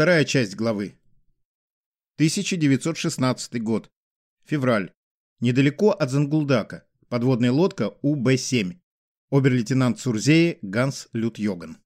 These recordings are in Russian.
Вторая часть главы. 1916 год. Февраль. Недалеко от Зангулдака. Подводная лодка УБ-7. Обер-лейтенант Сурзеи Ганс Лютьоган.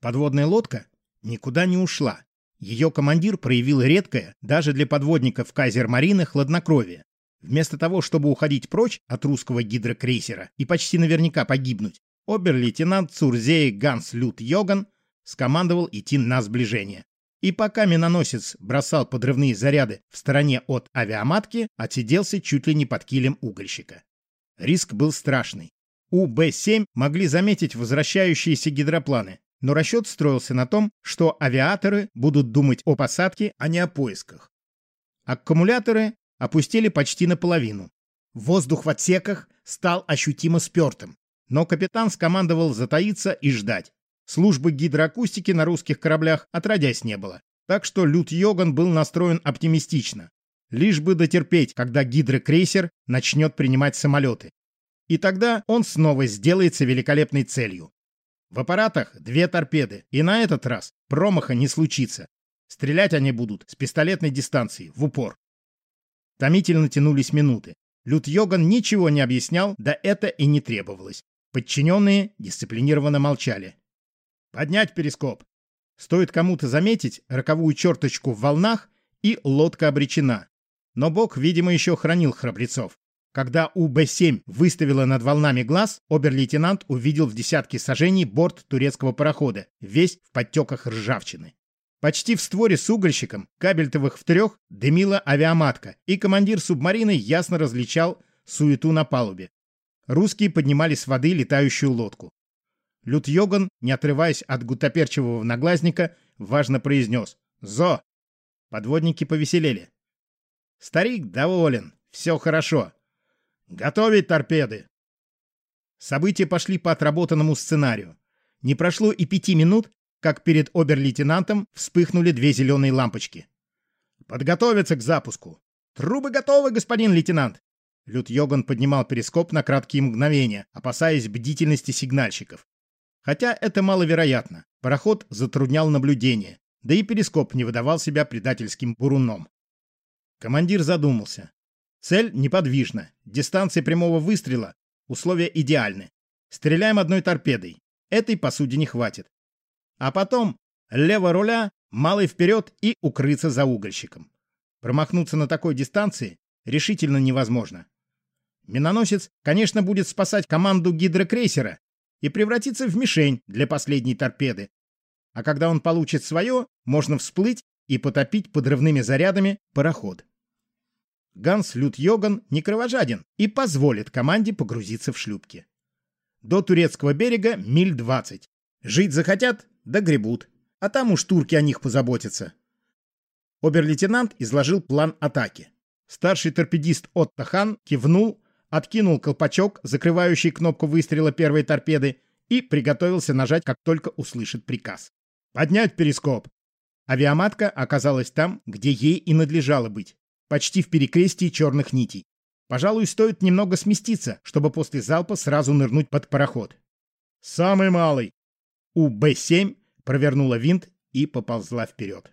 Подводная лодка никуда не ушла. Ее командир проявил редкое, даже для подводников Кайзер-Марины, хладнокровие. Вместо того, чтобы уходить прочь от русского гидрокрейсера и почти наверняка погибнуть, обер-лейтенант Цурзей Ганс Лют Йоган скомандовал идти на сближение. И пока миноносец бросал подрывные заряды в стороне от авиаматки, отсиделся чуть ли не под килем угольщика. Риск был страшный. У Б-7 могли заметить возвращающиеся гидропланы, но расчет строился на том, что авиаторы будут думать о посадке, а не о поисках. Аккумуляторы опустили почти наполовину. Воздух в отсеках стал ощутимо спертым, но капитан скомандовал затаиться и ждать. Службы гидроакустики на русских кораблях отродясь не было, так что Лют Йоган был настроен оптимистично. Лишь бы дотерпеть, когда гидрокрейсер начнет принимать самолеты. И тогда он снова сделается великолепной целью. В аппаратах две торпеды, и на этот раз промаха не случится. Стрелять они будут с пистолетной дистанции, в упор. Томительно тянулись минуты. Лют Йоган ничего не объяснял, да это и не требовалось. Подчиненные дисциплинированно молчали. «Поднять перископ!» Стоит кому-то заметить роковую черточку в волнах, и лодка обречена. Но Бог, видимо, еще хранил храбрецов. Когда УБ-7 выставила над волнами глаз, обер-лейтенант увидел в десятке сажений борт турецкого парохода, весь в подтеках ржавчины. Почти в створе с угольщиком, кабельтовых в трех, дымила авиаматка, и командир субмарины ясно различал суету на палубе. Русские поднимали с воды летающую лодку. Лют Йоган, не отрываясь от гутоперчивого наглазника, важно произнес «Зо!». Подводники повеселели. Старик доволен, все хорошо. Готовить торпеды. События пошли по отработанному сценарию. Не прошло и пяти минут, как перед обер-лейтенантом вспыхнули две зеленые лампочки. «Подготовиться к запуску!» «Трубы готовы, господин лейтенант!» Лют Йоган поднимал перископ на краткие мгновения, опасаясь бдительности сигнальщиков. Хотя это маловероятно. Пароход затруднял наблюдение, да и перископ не выдавал себя предательским буруном. Командир задумался. Цель неподвижна, дистанция прямого выстрела, условия идеальны. Стреляем одной торпедой. Этой посуде не хватит а потом лево руля, малый вперед и укрыться за угольщиком. Промахнуться на такой дистанции решительно невозможно. Миноносец, конечно, будет спасать команду гидрокрейсера и превратиться в мишень для последней торпеды. А когда он получит свое, можно всплыть и потопить подрывными зарядами пароход. Ганс Лют Йоган не кровожаден и позволит команде погрузиться в шлюпки. До турецкого берега миль 20. Жить захотят да гребут. А там уж турки о них позаботятся. Обер-лейтенант изложил план атаки. Старший торпедист Отто Хан кивнул, откинул колпачок, закрывающий кнопку выстрела первой торпеды, и приготовился нажать, как только услышит приказ. «Поднять перископ!» Авиаматка оказалась там, где ей и надлежало быть, почти в перекрестии черных нитей. Пожалуй, стоит немного сместиться, чтобы после залпа сразу нырнуть под пароход. «Самый малый!» У Б-7 провернула винт и поползла вперед.